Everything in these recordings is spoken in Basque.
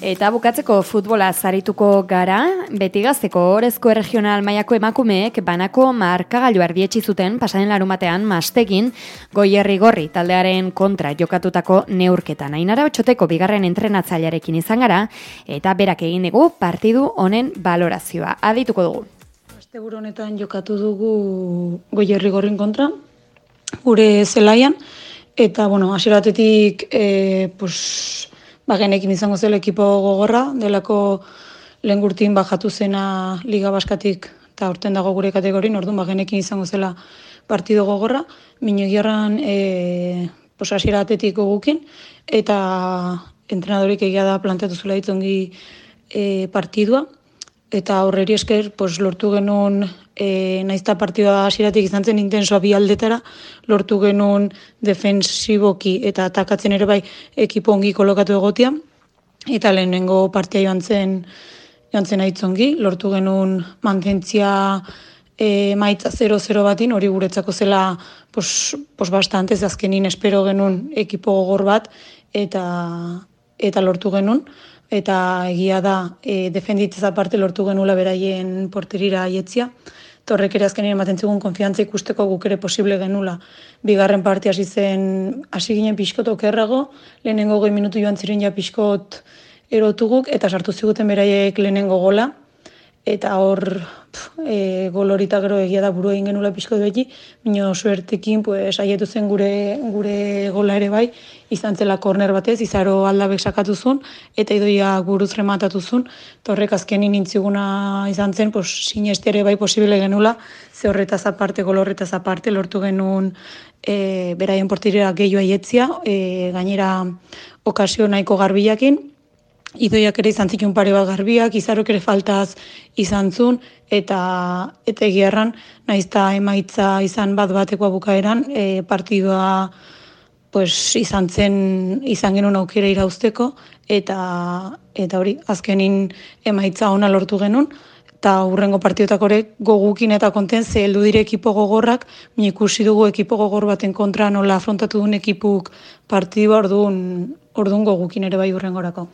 Eta bukatzeko futbola zarituko gara, beti gazteko orezko regional maiako emakumeek banako markagailu ardietxi zuten pasaren larumatean mastegin goierri gorri taldearen kontra jokatutako neurketan. Ainara otxoteko bigarren entrenatzailearekin izan gara, eta berak egin dugu partidu honen balorazioa. Adituko dugu. Aste honetan jokatu dugu goierri gorrin kontra, gure zelaian, eta, bueno, asiratetik, e, eh, pues, ba, izango zela ekipo gogorra, delako lehen gurtin bajatu zena Liga Baskatik eta urten dago gure kategorin, orduan ba, izango zela partido gogorra, minu egiarran e, posasiera atetik gukin, eta entrenadorik egia da planteatu zula ditzongi e, partidua, eta horreri esker pues, lortu genuen e, naizta partidua hasieratik izan zen intensoa bi aldetara, lortu genuen defensiboki eta atakatzen ere bai ekipo ongi kolokatu egotia, eta lehenengo partia joan zen, joan zen aitzongi, lortu genuen mantentzia e, maitza 0-0 batin, hori guretzako zela pos, pos bastante, azkenin espero genuen ekipo gogor bat, eta, eta lortu genuen eta egia da e, defenditzez aparte lortu genula beraien porterira aietzia. Torrek ere azkenean ematen zigun konfiantza ikusteko guk ere posible genula. Bigarren parte hasi zen hasi ginen pixkot okerrago, lehenengo goi minutu joan ziren ja pixkot erotuguk eta sartu ziguten beraiek lehenengo gola eta hor e, gol gero egia da buru egin genula pixko beti, bino suertekin pues, aietu zen gure, gure gola ere bai, izan zela korner batez, izaro aldabek sakatu zuen, eta idoia guruz rematatu zuen, torrek azken inintziguna izan zen, pues, sineste ere bai posible genula, ze horretaz aparte, gol horretaz aparte, lortu genuen e, beraien portirera gehiu aietzia, e, gainera okazio nahiko garbiakin, Idoiak ere izan zituen pare bat garbiak, izarok ere faltaz izan zun, eta eta egierran, nahiz emaitza izan bat batekoa bukaeran, e, partidua pues, izan zen, izan genuen aukera irauzteko, eta, eta hori, azkenin emaitza ona lortu genuen, eta hurrengo partidotak ere gogukin eta konten ze heldu dire ekipo gogorrak, ikusi dugu ekipo gogor baten kontra nola afrontatu duen ekipuk partidua orduan, orduan gogukin ere bai hurrengorako.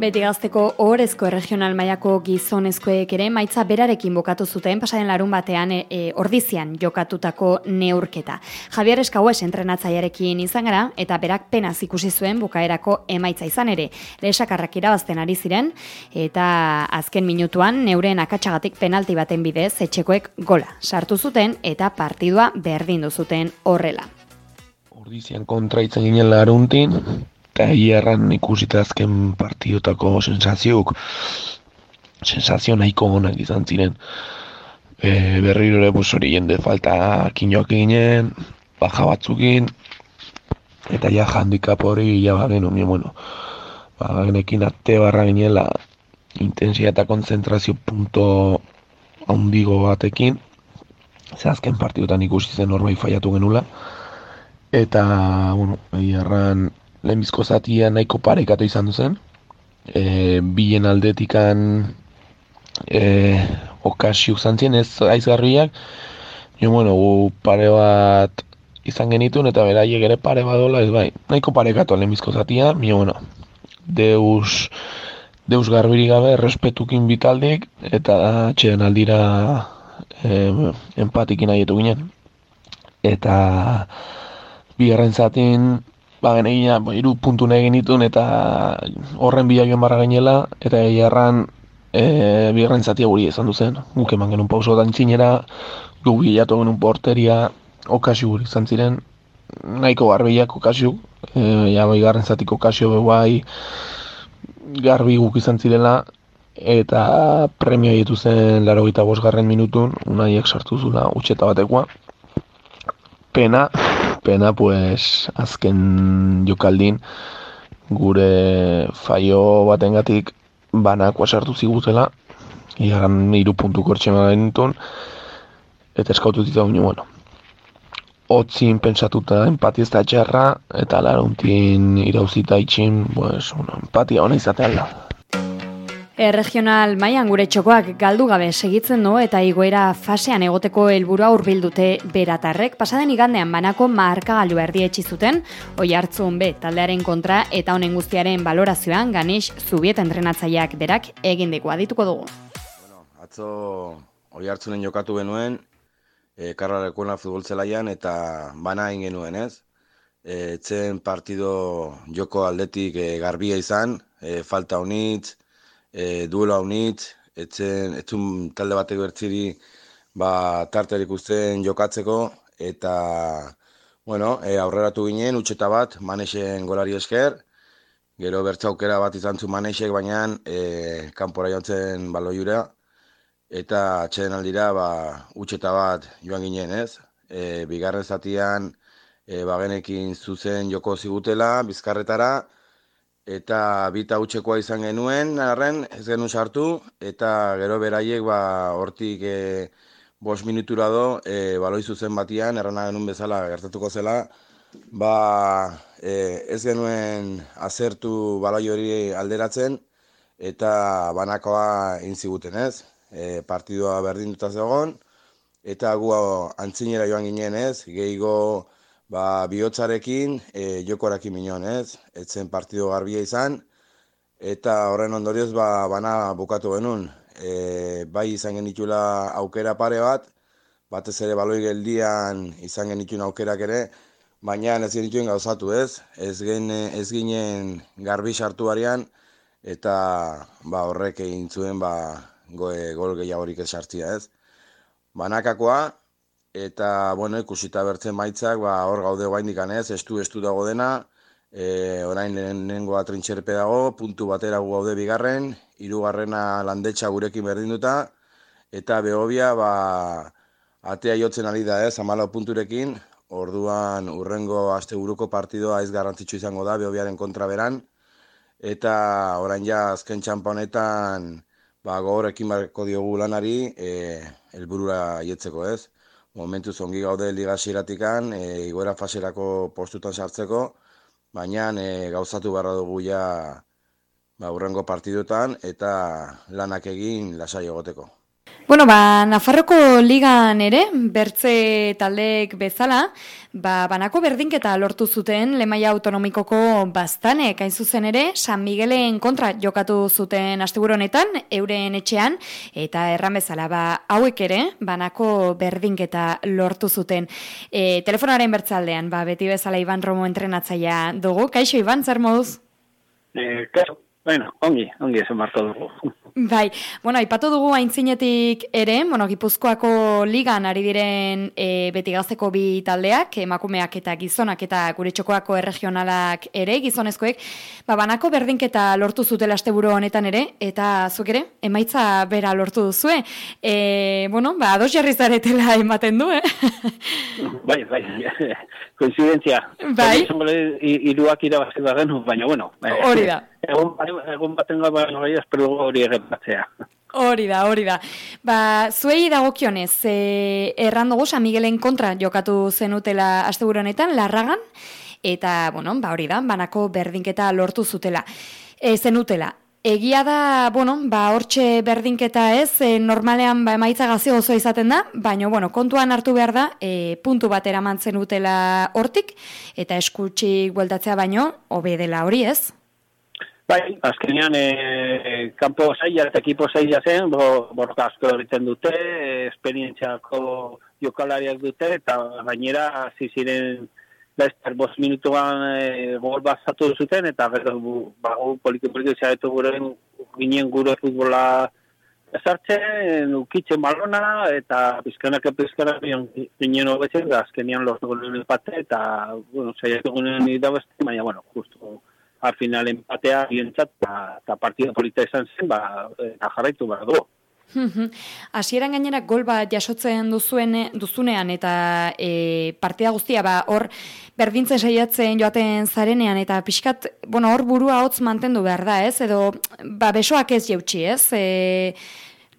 Beti gazteko horrezko regional mailako gizonezkoek ere maitza berarekin bokatu zuten pasaren larun batean e, e, ordizian jokatutako neurketa. Javier Eskaues entrenatzaiarekin izan gara eta berak penaz ikusi zuen bukaerako emaitza izan ere. Lehesakarrak irabazten ari ziren eta azken minutuan neuren akatsagatik penalti baten bidez etxekoek gola. Sartu zuten eta partidua berdindu zuten horrela. Ordizian kontra itzen ginen laruntin, eta hierran ikusita azken partidotako sensazioak sensazio nahiko onak izan ziren. E, berriro ere hori jende falta kinoak eginen baja batzukin eta ja handikap hori ja bagen omio bueno ba, genekin ate barra ginela intensia eta konzentrazio punto handigo batekin ze azken partidotan ikusi zen horbait faiatu genula eta bueno, hierran lehenbizko zatia nahiko parekatu izan duzen. E, bilen aldetikan e, okasiuk zantzien ez aizgarriak. Jo, bueno, gu pare bat izan genitun eta beraiek ere pare bat dola, ez bai, nahiko parekatu lehenbizko zatia. Jo, bueno, deus, deus garbiri gabe, respetukin bitaldik eta txeden aldira e, empatikin aietu ginen. Eta bigarren zatin ba genegina ba, iru puntu nahi genitun eta horren bila barra gainela eta egiarran e, bigarren zatia guri esan duzen. Guk eman genuen pauso dan txinera gu bilatu genuen porteria okasio guri izan ziren. Nahiko garbiak okasio e, ja bai garren zatiko okasio bai garbi guk izan zirela eta premio hietu zen laro gita bosgarren minutun unaiek sartu zula utxeta batekoa. Pena pena pues azken jokaldin gure faio batengatik banakoa sartu zigutela iaran iru puntu kortxe magentun eta eskautu ditu bueno otzin pentsatuta empati ez da txarra eta laruntin irauzita itxin pues, bueno, empatia hona izatea da regional mailan gure txokoak galdu gabe segitzen du eta igoera fasean egoteko helburua hurbil beratarrek pasaden igandean banako markagailu erdi etzi zuten oi hartzun taldearen kontra eta honen guztiaren balorazioan Ganesh Zubiet entrenatzaileak berak egin deko adituko dugu. Bueno, atzo oi jokatu genuen e, karralekuena futbol zelaian eta bana egin genuen ez. E, partido joko aldetik e, garbia izan, e, falta honitz, e, duela honitz, etzen, etzun talde bateko ertziri ba, tarterik usten jokatzeko, eta bueno, e, aurreratu ginen, utxeta bat, manexen golari esker, gero bertzaukera bat izan zu manexek, baina e, kanpora jontzen balo jura, eta atxeden aldira, ba, utxeta bat joan ginen ez, e, bigarren zatian, e, bagenekin zuzen joko zigutela, bizkarretara, eta bita utxekoa izan genuen, arren, ez genuen sartu, eta gero beraiek, ba, hortik e, bos minutura do, e, baloi zuzen batian, errana genuen bezala gertatuko zela, ba, e, ez genuen azertu baloi hori alderatzen, eta banakoa intziguten ez, e, partidua berdin dutaz egon, eta gu antzinera joan ginen ez, gehiago, ba, bihotzarekin e, jokorakin minon, ez? Etzen partido garbia izan, eta horren ondorioz ba, bana bukatu genuen. E, bai izan genitula aukera pare bat, batez ere baloi geldian izan genituen aukerak ere, baina ez genituen gauzatu ez, ez, gen, ez ginen garbi sartu barian, eta ba, horrek egin zuen ba, goe, gol gehiagorik ez sartzia ez. Banakakoa, eta bueno, ikusita bertzen maitzak, ba, hor gaude guaindik anez, estu estu dago dena, e, orain lehenengoa trintxerpe dago, puntu batera gu gaude bigarren, hirugarrena landetxa gurekin berdinduta, eta behobia, ba, atea jotzen ari da ez, amala punturekin, orduan urrengo aste buruko partidoa ez garrantzitsu izango da, behobiaren kontra beran, eta orain ja azken txampa honetan, ba, gogorekin barko diogu lanari, e, elburura jetzeko ez momentu zongi gaude liga xiratikan, e, igoera faserako postutan sartzeko, baina e, gauzatu barra dugu ja ba, urrengo partidutan eta lanak egin lasai egoteko. Bueno, ba, Nafarroko ligan ere, bertze taldeek bezala, ba, banako berdinketa lortu zuten Lemaia Autonomikoko bastanek, hain zuzen ere, San Miguelen kontra jokatu zuten asteburu honetan, euren etxean, eta erran bezala, ba, hauek ere, banako berdinketa lortu zuten. E, telefonaren bertzaldean, ba, beti bezala Iban Romo entrenatzaia dugu. Kaixo, Iban, zer moduz? Eh, kaixo, bueno, ongi, ongi esan marko dugu. Bai, bueno, aipatu dugu aintzinetik ere, bueno, Gipuzkoako ligan ari diren e, beti gazteko bi taldeak, emakumeak eta gizonak eta gure txokoako erregionalak ere, gizonezkoek, ba, banako berdinketa lortu zutela asteburu honetan ere, eta zuk ere, emaitza bera lortu duzue. E, bueno, ba, ados jarri zaretela ematen du, eh? bai, bai, koincidentzia. Bai. Iruak irabazi da baina, bueno. Hori da. Egun, egun baten gara, bai, espero hori errepatzea. Hori da, hori da. Ba, zuei dagokionez, e, erran dugu San Miguelen kontra jokatu zenutela asteburonetan, larragan, eta, bueno, ba, hori da, banako berdinketa lortu zutela. E, zenutela, Egia da, bueno, ba, hortxe berdinketa ez, e, normalean ba, emaitza gazi oso izaten da, baina, bueno, kontuan hartu behar da, e, puntu batera mantzen utela hortik, eta eskutxik bueltatzea baino, hobe dela hori ez? Bai, azkenean, e, kanpo zaila eta ekipo zaila zen, bo, borroka asko horretzen dute, e, esperientziako jokalariak dute, eta gainera, ziziren, laizter, bos minutuan e, gol bat zatu zuten, eta gero, bago, poliki-poliki zaretu gure, ginen gure futbola ezartzen, ukitzen balona, eta pizkanak pizkanak ginen hobetzen, azkenean lortu gure empate, eta, bueno, zailatu gure idabeste, baina, bueno, justu, al final empatea bientzat eta partida polita izan zen, ba, eta jarraitu behar du. Hasieran gainera gol bat jasotzen duzuen duzunean eta e, partida guztia ba hor berdintzen saiatzen joaten zarenean eta pixkat bueno hor burua hotz mantendu behar da, ez? Edo ba besoak ez jeutsi, ez? E,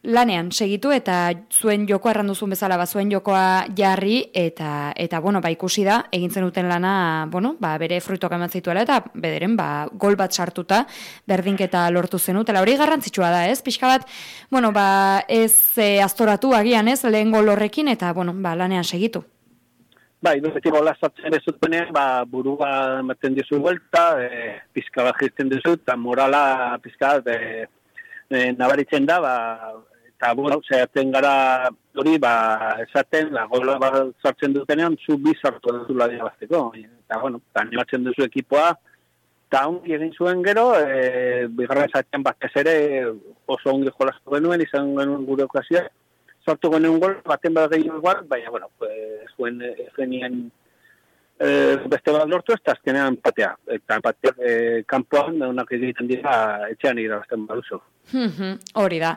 lanean segitu eta zuen joko arranduzun bezala ba zuen jokoa jarri eta eta bueno ba ikusi da egintzen duten lana bueno ba bere fruituak eman zituela eta bederen ba gol bat sartuta berdinketa lortu zenutela hori garrantzitsua da ez? Pixka bat bueno ba ez e, astoratu agian ez? Lehen gol horrekin eta bueno ba lanean segitu. Bai, beti gola sartzen ez ba, burua ematen dizu vuelta, e, pizka bat jirtzen dizu, eta morala pizka bat e, e, nabaritzen da, ba, eta bueno, zehaten gara hori, ba, esaten, la gola bat sartzen dutenean, zu bi sartu duzu la diabazteko. Eta, bueno, eta animatzen duzu ekipoa, eta ongi egin zuen gero, e, bigarren esaten bat ez ere, oso ongi jolaztu genuen, izan genuen gure okazioa, sortu genuen gol, baten bat gehiago igual, baina, bueno, pues, zuen, genien, e, beste bat lortu, ez da azkenean patea. Eta patea e, kanpoan, onak egiten dira, etxean irabazten baduzu. Hori da.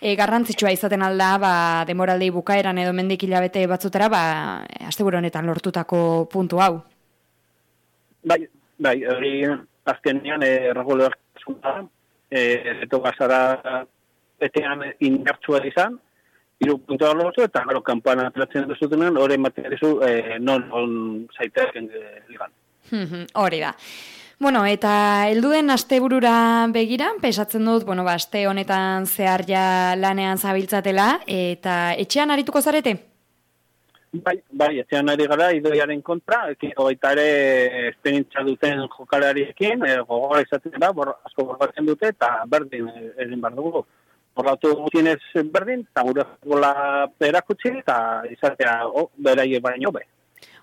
E, garrantzitsua izaten alda, ba, demoraldei bukaeran edo mendik hilabete batzutera, ba, asteburu honetan lortutako puntu hau. Bai, bai, hori azkenean erregular zuna, e, eto gazara etean indartsua izan, iru puntua lortu, eta gero kanpoan atratzen duzutenan, hori ematen dizu, e, non, on zaiteak ligan. Hori da. Bueno, eta helduen asteburura begira, pesatzen dut, bueno, ba, aste honetan zehar ja lanean zabiltzatela, eta etxean arituko zarete? Bai, bai, etxean ari gara, idoiaren kontra, ekiko baita ere esperientzia duten jokalariekin, e, gogora izaten da, bor, asko borbatzen dute, eta berdin egin behar dugu. Borratu gutienez berdin, eta gure gola erakutsi, eta izatea, oh, beraie baino be.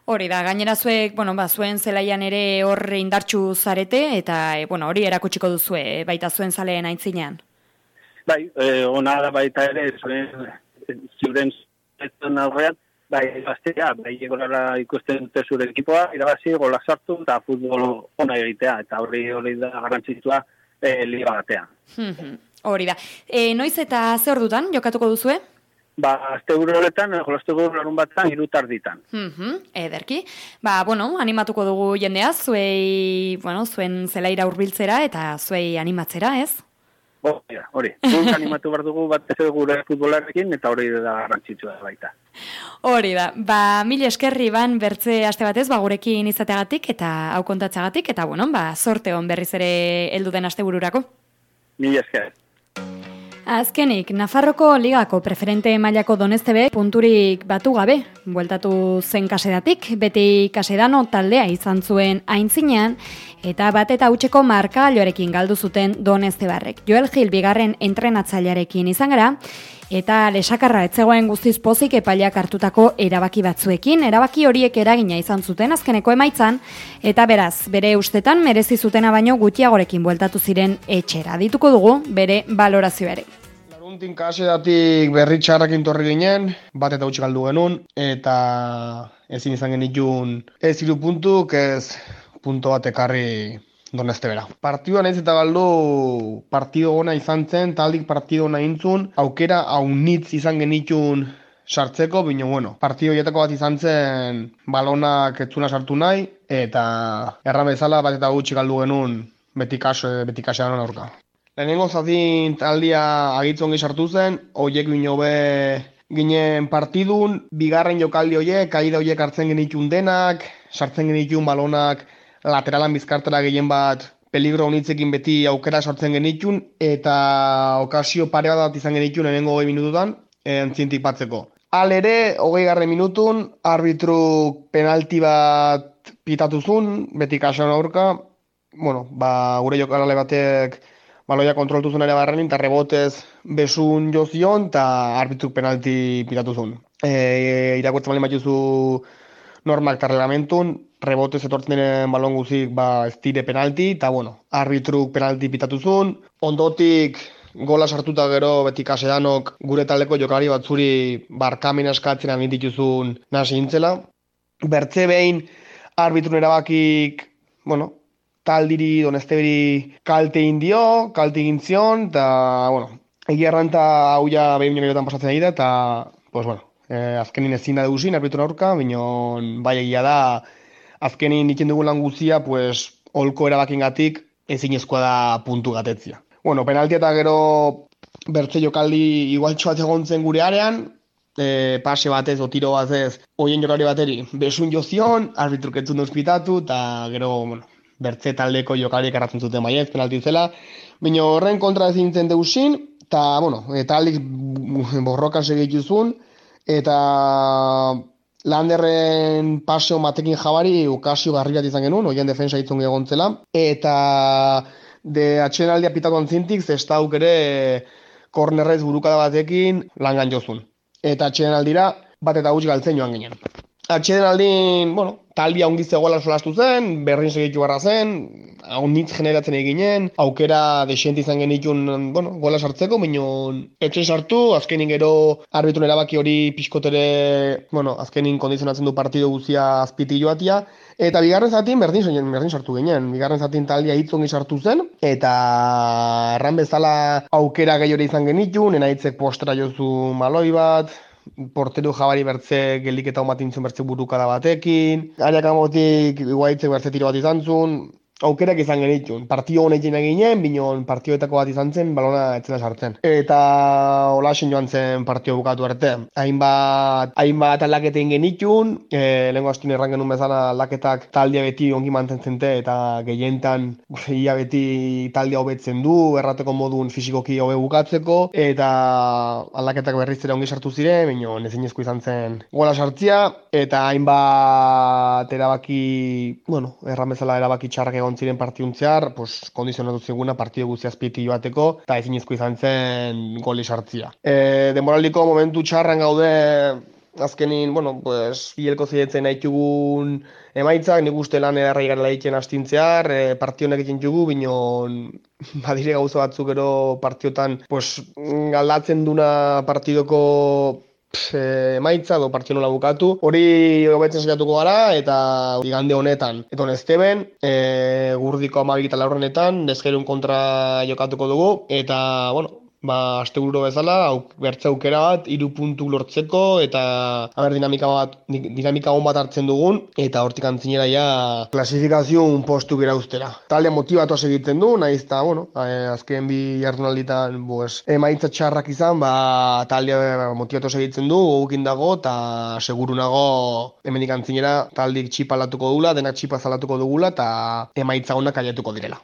Hori da, gainera zuek, bueno, ba, zuen zelaian ere horre indartxu zarete, eta, e, bueno, hori erakutsiko duzue, e, baita zuen zaleen aintzinean. Bai, e, ona da baita ere, zuen, ziren zetan aurrean, bai, bastea, bai, egorara ikusten dute zure ekipoa, irabazi, gola sartu, eta futbol ona egitea, eta hori hori da garrantzitua e, liga batean. hori da. E, noiz eta ze ordutan jokatuko duzue? Ba, azte gure horretan, jolazte gure larun batan, irutar ditan. Mm ederki. Ba, bueno, animatuko dugu jendea, zuei, bueno, zuen zelaira urbiltzera eta zuei animatzera, ez? Hori, hori. animatu behar dugu bat ez gure futbolarekin eta hori da garrantzitsu da baita. Hori da. Ba, mil eskerri ban bertze aste batez, ba, gurekin izateagatik eta hau kontatzagatik, eta bueno, ba, sorte hon berriz ere heldu den aste bururako. Mil esker. Azkenik, Nafarroko ligako preferente mailako donestebe punturik batu gabe, bueltatu zen kasedatik, beti kasedano taldea izan zuen aintzinean, eta bat eta utxeko marka galdu zuten donestebarrek. Joel Gil bigarren entrenatzailearekin izan gara, eta lesakarra etzegoen guztiz pozik epailak hartutako erabaki batzuekin, erabaki horiek eragina izan zuten azkeneko emaitzan, eta beraz, bere ustetan merezi zutena baino gutxiagorekin bueltatu ziren etxera. Dituko dugu bere valorazioare. Laruntin kasedatik berri txarrakin torri ginen, bat eta galdu genuen, eta ezin izan genitun ez hiru puntu, ez punto bat ekarri donezte bera. Partioan ez eta galdu partido ona izan zen, taldik partido ona intzun, aukera haunitz izan genitun sartzeko, bino bueno, partido hietako bat izan zen balonak etzuna sartu nahi, eta erran bezala bat eta gutxi galdu genuen beti kaso, beti kasean aurka. Lehenengo zazin taldia agitzen sartu zen, hoiek bino be ginen partidun, bigarren jokaldi hoiek, kaida hoiek hartzen genitun denak, sartzen genitun balonak lateralan bizkartera gehien bat peligro honitzekin beti aukera sartzen genitun, eta okazio pare bat izan genitun lehenengo hogei minututan, entzientik batzeko. Al ere, hogei garren minutun, arbitru penalti bat pitatu zuen, beti kasuan aurka, bueno, ba, gure jokalale batek baloia kontroltu zuen ere barrenin, eta rebotez besun jozion, eta arbitzuk penalti pitatu zuen. E, irakurtzen bali matuzu normak eta reglamentun, rebotez etortzen diren balon guzik ba, ez dire penalti, eta bueno, arbitruk penalti pitatu zuen, ondotik gola sartuta gero beti kasedanok gure taldeko jokalari batzuri barkamen eskatzen dituzun nasi intzela. Bertze behin arbitrun erabakik, bueno, taldiri donesteberi kalte indio, kalte egin eta, bueno, egia erranta hau ja behin minutuetan pasatzen da, eta, pues, bueno, eh, azkenin ezin da duguzin, arbitru aurka, binon, bai egia da, azkenin ikin dugu lan guzia, pues, holko erabakin gatik, ezin da puntu gatetzia. Bueno, penalti eta gero bertze jokaldi igualtxo bat egon zen gure arean, e, pase batez o tiro batez hoien jokari bateri besun jozion, arbitruk etzun ospitatu, eta gero, bueno, bertze taldeko jokariek erratzen zuten baiez, penalti zela. Bino horren kontra ezin zen deusin, eta, bueno, eta aldik borrokan segitu zuen, eta Landerren paseo matekin jabari ukazio garri bat izan genuen, oien defensa hitzun egon zela, eta de atxenaldia pitatu antzintik, zestauk ere kornerrez burukada batekin langan jozun eta atxeden aldira bat eta gutxi galtzen joan ginen. Atxeden aldin, bueno, talbia ongi zegoela solastu zen, berrin segitu barra zen, nitz generatzen eginen, aukera desienti izan genitun, bueno, gola sartzeko, minon etxe sartu, azkenin gero arbitun erabaki hori pixkotere, bueno, azkenin kondizionatzen du partido guzia azpiti joatia, eta bigarren zatin berdin, zen, berdin sartu ginen, bigarren zatin taldia hitzongi sartu zen, eta erran bezala aukera gehiore izan genitun, enaitzek postra jozu maloi bat, porteru jabari bertze geliketa omatintzun bertze burukada batekin, ariak amotik guaitzek bertze tiro bat izan zuen, aukerak izan genitun. Partio honekin ginen, binon partioetako bat izan zen, balona etzela sartzen. Eta hola joan zen partio bukatu arte. Hainbat, hainbat aldaketein genitun, e, lehenko astun erran genuen bezala aldaketak taldea beti ongi mantentzen te, eta gehientan ia beti taldea hobetzen du, errateko modun fizikoki hobe bukatzeko, eta aldaketak berriz ere ongi sartu ziren, binon ezin izan zen gola sartzia, eta hainbat erabaki, bueno, erran bezala erabaki txarrak egon ziren partiuntzear, pues, kondizionatu ziguna partidu guzti azpiti joateko, eta ezin izan zen goli sartzia. E, demoraldiko momentu txarran gaude, azkenin, bueno, pues, hielko zidetzen nahi emaitzak, nik uste lan edarra igarela egiten astintzear, e, partionek egiten jugu, binon badire gauza batzuk gero partiotan, pues, galdatzen duna partidoko e, maitza edo partio nola bukatu. Hori hobetzen saiatuko gara eta igande honetan. Eta honezteben, e, gurdiko amabik eta laurrenetan, dezgerun kontra jokatuko dugu. Eta, bueno, ba, aste bezala, au, bertze aukera bat, iru puntu lortzeko, eta haber, dinamika bat, dinamika hon bat hartzen dugun, eta hortik antzinera ja, klasifikazio un postu gira ustera. Talde motibatu egiten du, nahiz eta, bueno, eh, azken bi jardunalditan, pues, emaitza txarrak izan, ba, talde motibatu egiten du, gogukin dago, eta seguru nago, hemenik antzinera, taldik txipa dula, denak txipa zalatuko dugula, eta emaitza honak aiatuko direla.